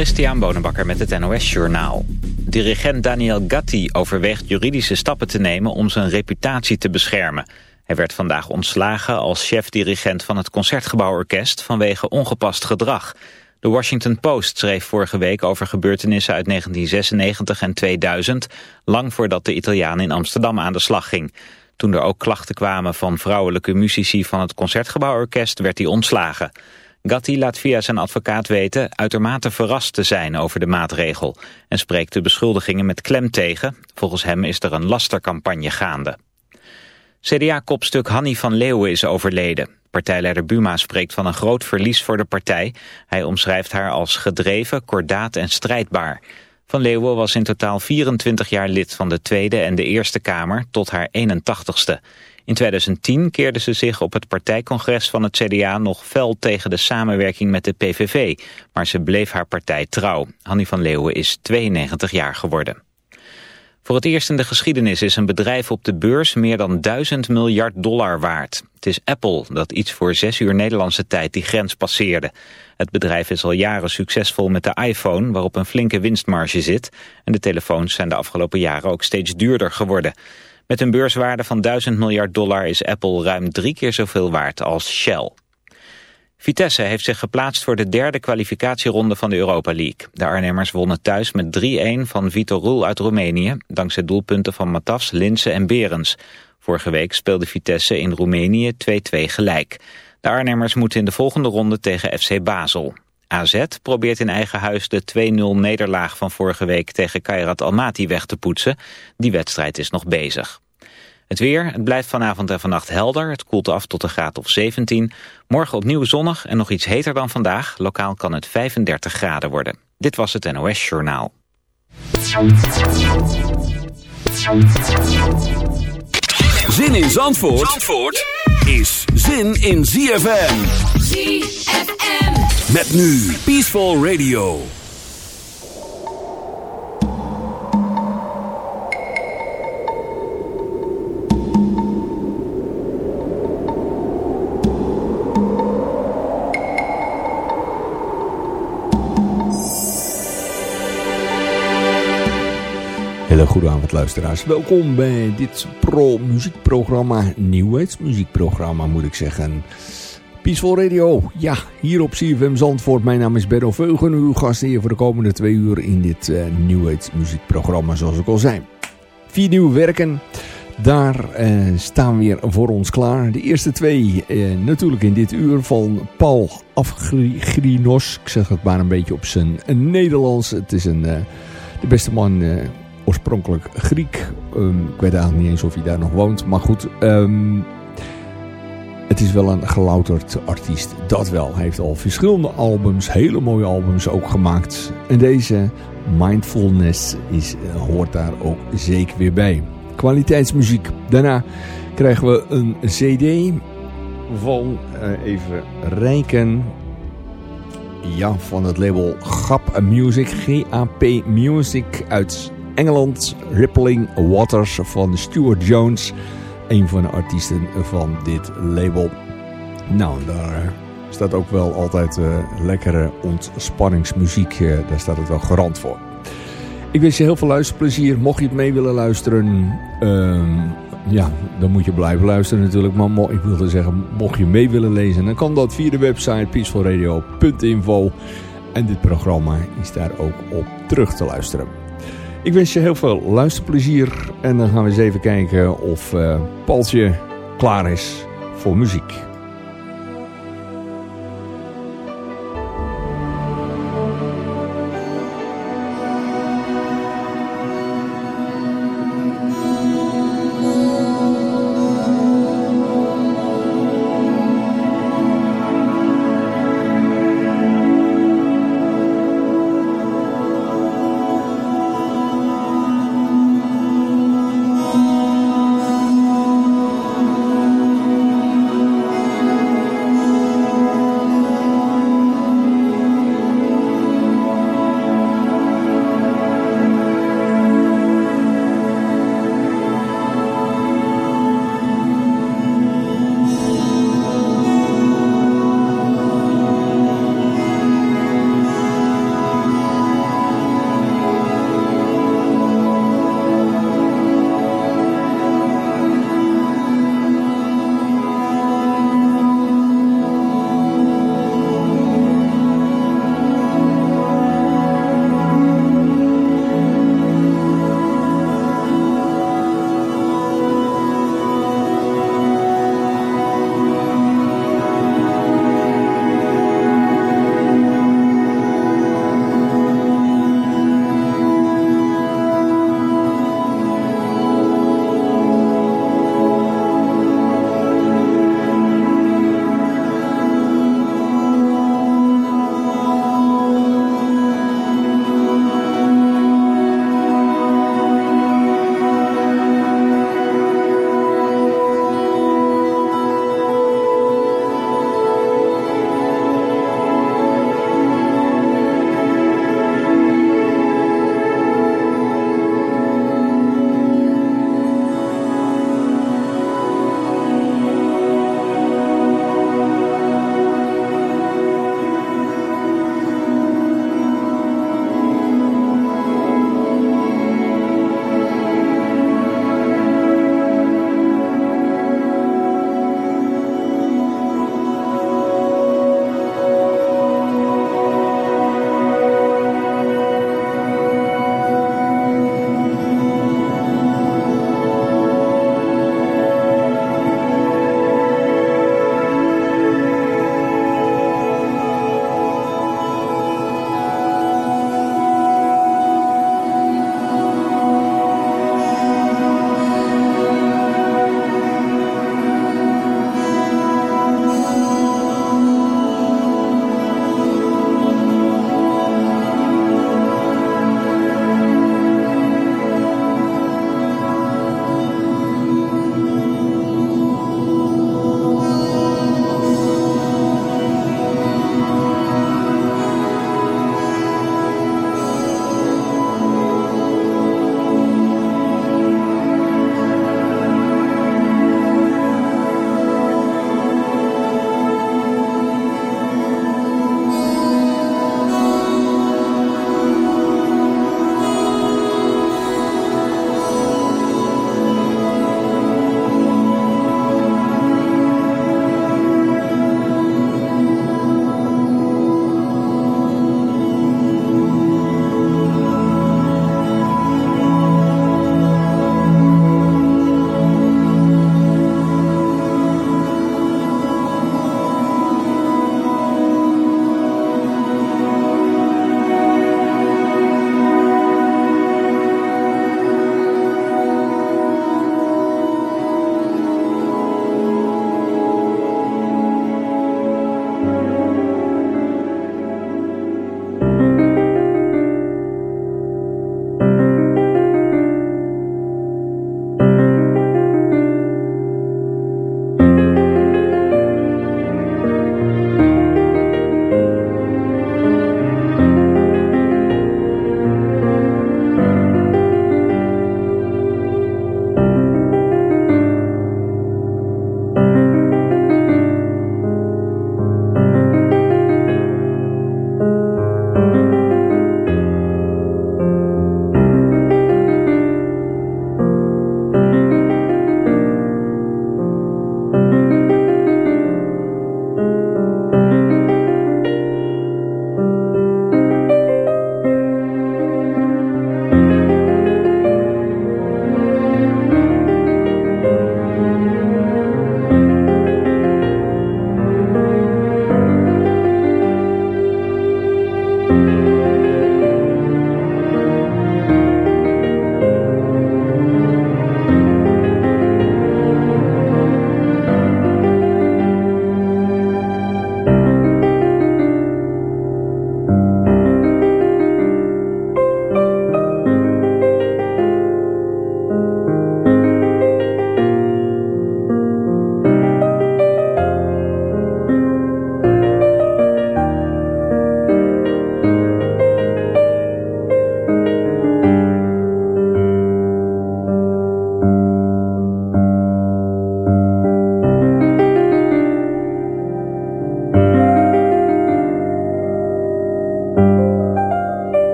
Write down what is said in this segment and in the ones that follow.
Christian Bonenbakker met het NOS Journaal. Dirigent Daniel Gatti overweegt juridische stappen te nemen om zijn reputatie te beschermen. Hij werd vandaag ontslagen als chef-dirigent van het Concertgebouworkest vanwege ongepast gedrag. De Washington Post schreef vorige week over gebeurtenissen uit 1996 en 2000, lang voordat de Italiaan in Amsterdam aan de slag ging. Toen er ook klachten kwamen van vrouwelijke muzici van het Concertgebouworkest werd hij ontslagen. Gatti laat via zijn advocaat weten uitermate verrast te zijn over de maatregel en spreekt de beschuldigingen met klem tegen. Volgens hem is er een lastercampagne gaande. CDA-kopstuk Hanny van Leeuwen is overleden. Partijleider Buma spreekt van een groot verlies voor de partij. Hij omschrijft haar als gedreven, kordaat en strijdbaar. Van Leeuwen was in totaal 24 jaar lid van de Tweede en de Eerste Kamer tot haar 81ste. In 2010 keerde ze zich op het partijcongres van het CDA nog fel tegen de samenwerking met de PVV. Maar ze bleef haar partij trouw. Hanny van Leeuwen is 92 jaar geworden. Voor het eerst in de geschiedenis is een bedrijf op de beurs meer dan 1000 miljard dollar waard. Het is Apple dat iets voor zes uur Nederlandse tijd die grens passeerde. Het bedrijf is al jaren succesvol met de iPhone, waarop een flinke winstmarge zit. En de telefoons zijn de afgelopen jaren ook steeds duurder geworden. Met een beurswaarde van 1000 miljard dollar is Apple ruim drie keer zoveel waard als Shell. Vitesse heeft zich geplaatst voor de derde kwalificatieronde van de Europa League. De Arnhemmers wonnen thuis met 3-1 van Vitor Roel uit Roemenië... dankzij doelpunten van Matas, Linse en Berens. Vorige week speelde Vitesse in Roemenië 2-2 gelijk. De Arnhemmers moeten in de volgende ronde tegen FC Basel. AZ probeert in eigen huis de 2-0 nederlaag van vorige week tegen Kairat Almaty weg te poetsen. Die wedstrijd is nog bezig. Het weer, het blijft vanavond en vannacht helder. Het koelt af tot een graad of 17. Morgen opnieuw zonnig en nog iets heter dan vandaag. Lokaal kan het 35 graden worden. Dit was het NOS Journaal. Zin in Zandvoort, Zandvoort is zin in ZFM. ZFM. Met nu Peaceful Radio. Hele goede luisteraars. Welkom bij dit pro muziekprogramma, nieuwheidsmuziekprogramma moet ik zeggen. Peaceful Radio, ja, hier op CFM Zandvoort. Mijn naam is Benno Veugen, uw gast hier voor de komende twee uur in dit uh, nieuwheidsmuziekprogramma zoals ik al zei. Vier nieuwe werken, daar uh, staan weer voor ons klaar. De eerste twee uh, natuurlijk in dit uur van Paul Afgrinos. Ik zeg het maar een beetje op zijn Nederlands. Het is een, de beste man oorspronkelijk Griek. Um, ik weet eigenlijk niet eens of hij daar nog woont. Maar goed, um, het is wel een gelouterd artiest. Dat wel. Hij heeft al verschillende albums, hele mooie albums ook gemaakt. En deze Mindfulness is, uh, hoort daar ook zeker weer bij. Kwaliteitsmuziek. Daarna krijgen we een cd van, uh, even rijken... Ja, van het label GAP Music, G-A-P Music uit Engeland, Rippling Waters van Stuart Jones. Een van de artiesten van dit label. Nou, daar staat ook wel altijd uh, lekkere ontspanningsmuziek. Uh, daar staat het wel garant voor. Ik wens je heel veel luisterplezier. Mocht je het mee willen luisteren... Uh, ja, dan moet je blijven luisteren natuurlijk. Maar ik wilde zeggen, mocht je mee willen lezen... dan kan dat via de website peacefulradio.info. En dit programma is daar ook op terug te luisteren. Ik wens je heel veel luisterplezier. En dan gaan we eens even kijken of uh, Paltje klaar is voor muziek.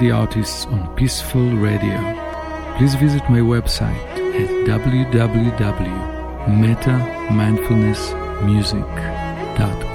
The artists on Peaceful Radio. Please visit my website at www.metamindfulnessmusic.com.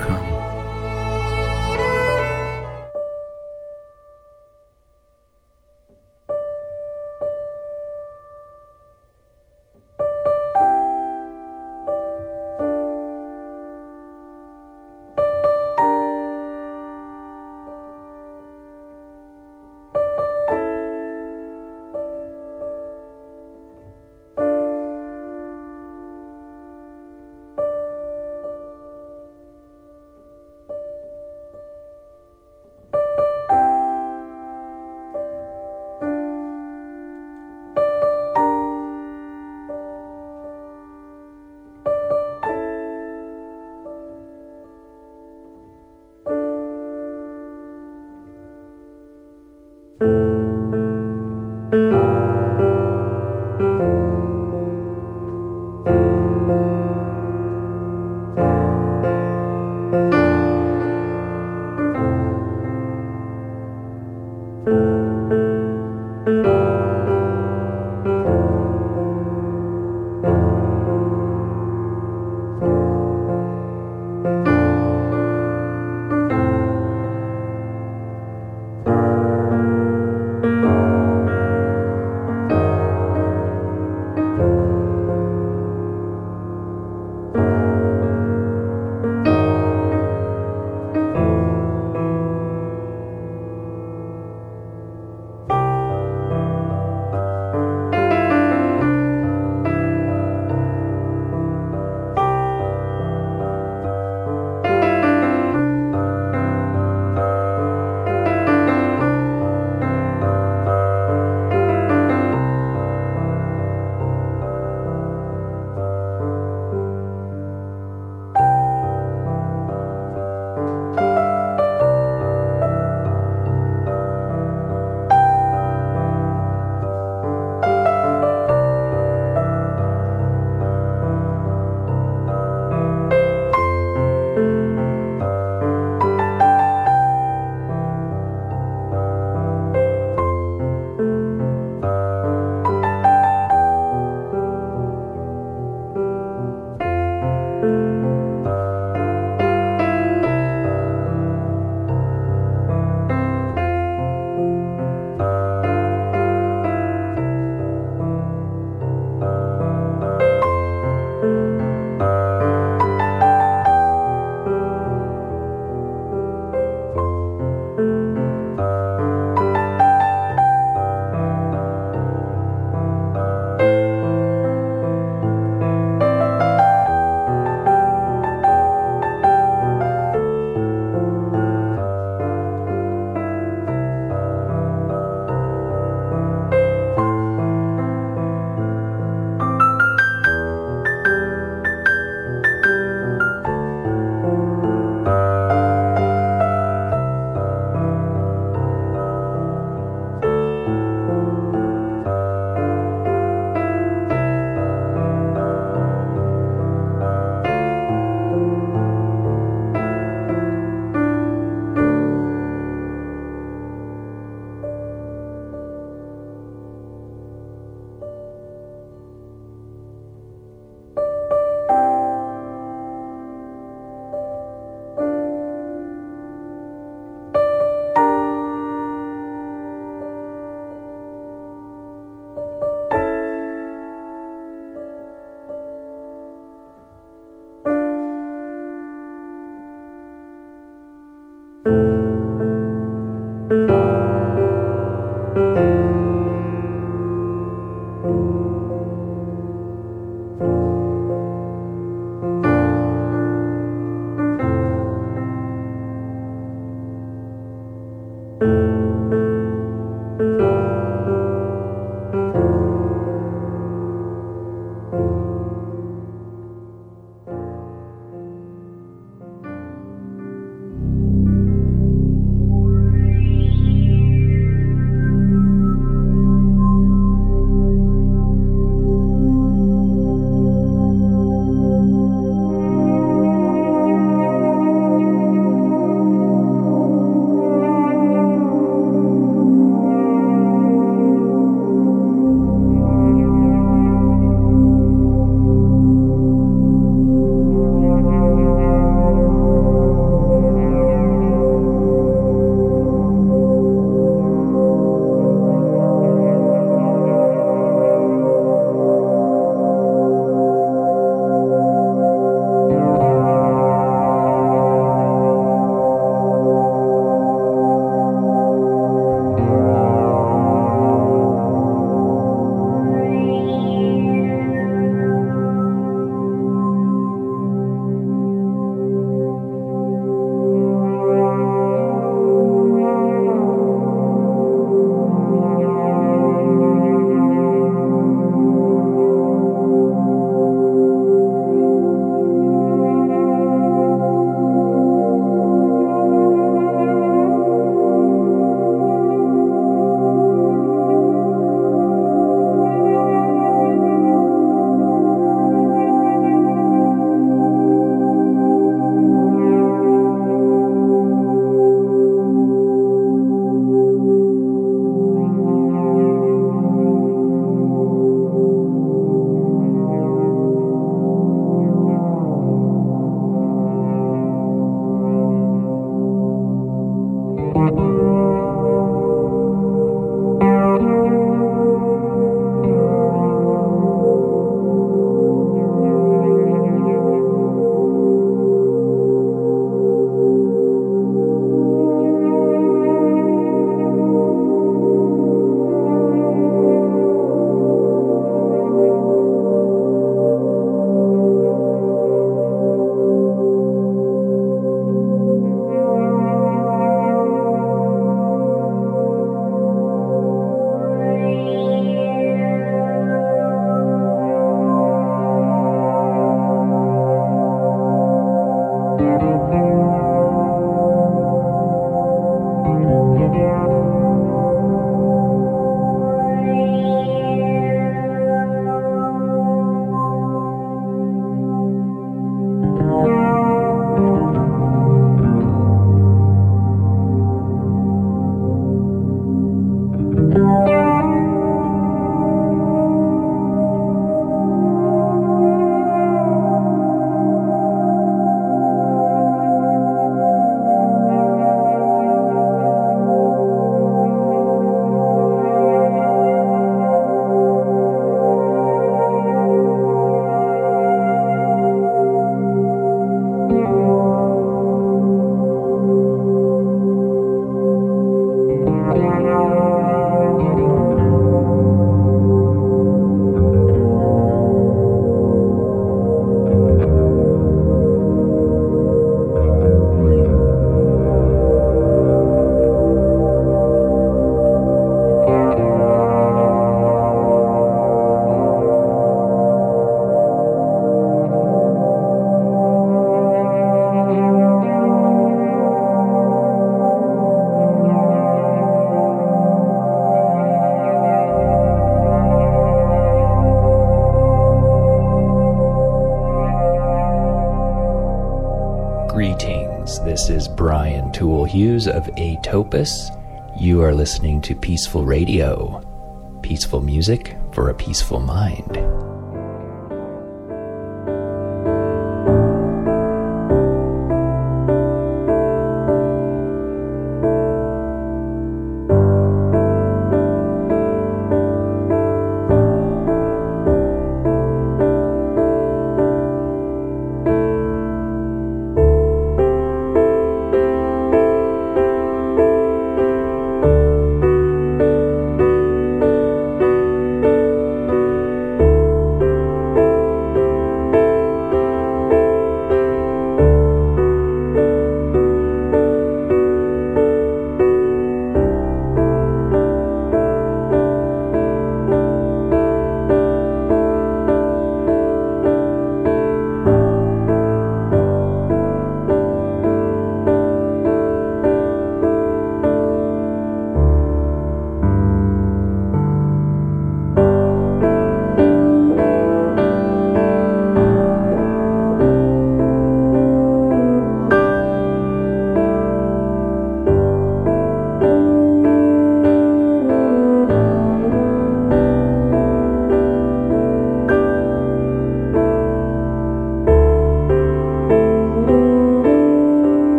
Hughes of Atopus. You are listening to Peaceful Radio. Peaceful music for a peaceful mind.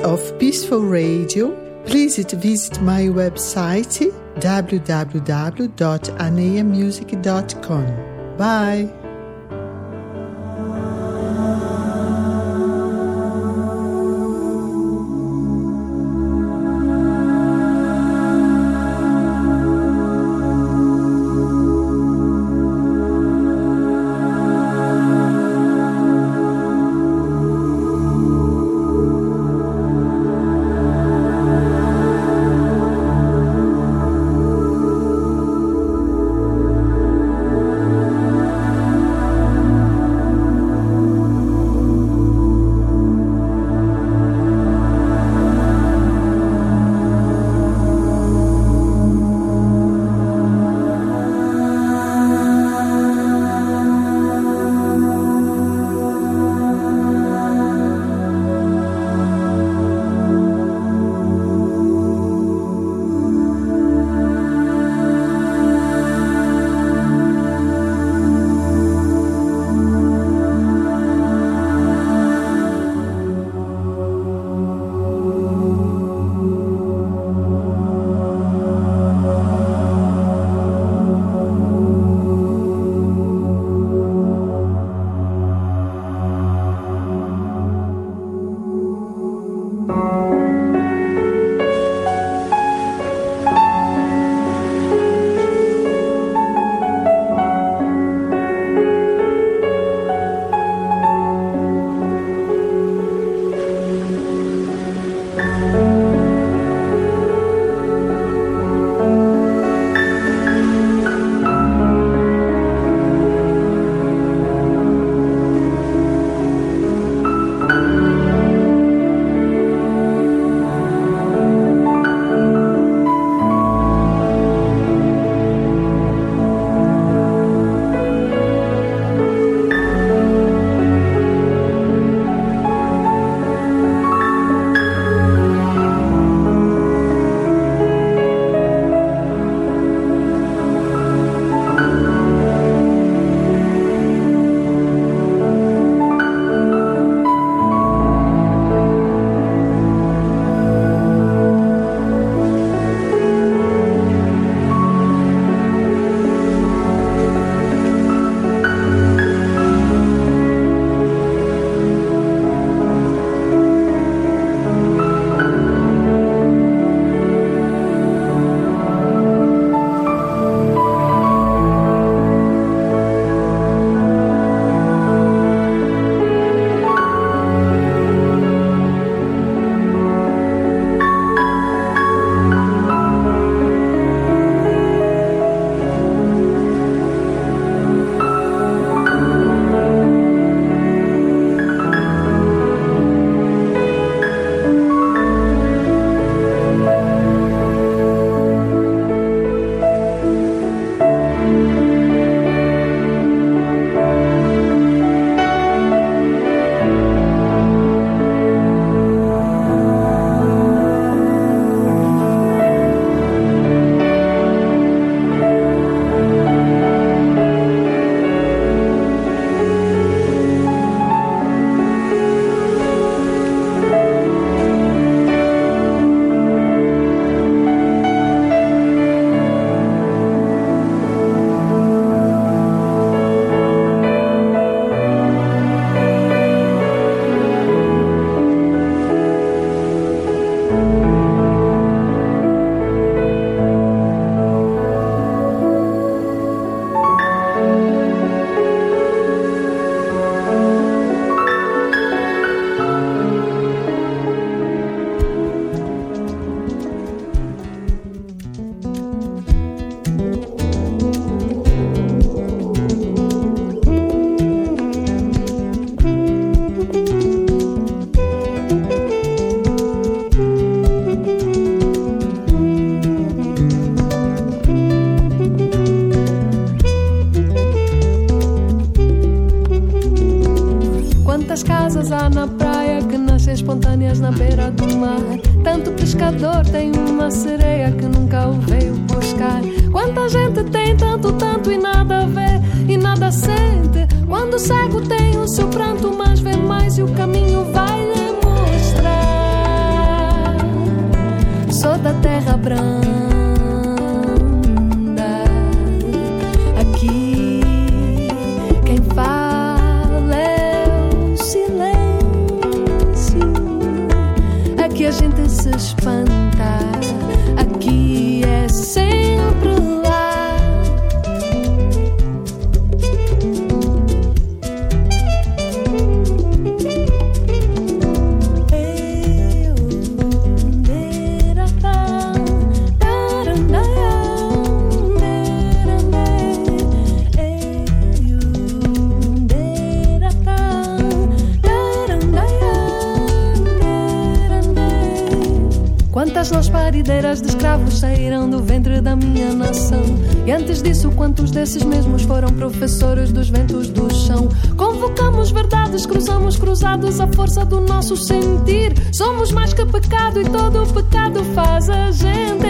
Of Peaceful Radio. Please visit my website www.anayamusic.com. Bye! Cruzados à força do nosso sentir. Somos mais que pecado e todo pecado faz a gente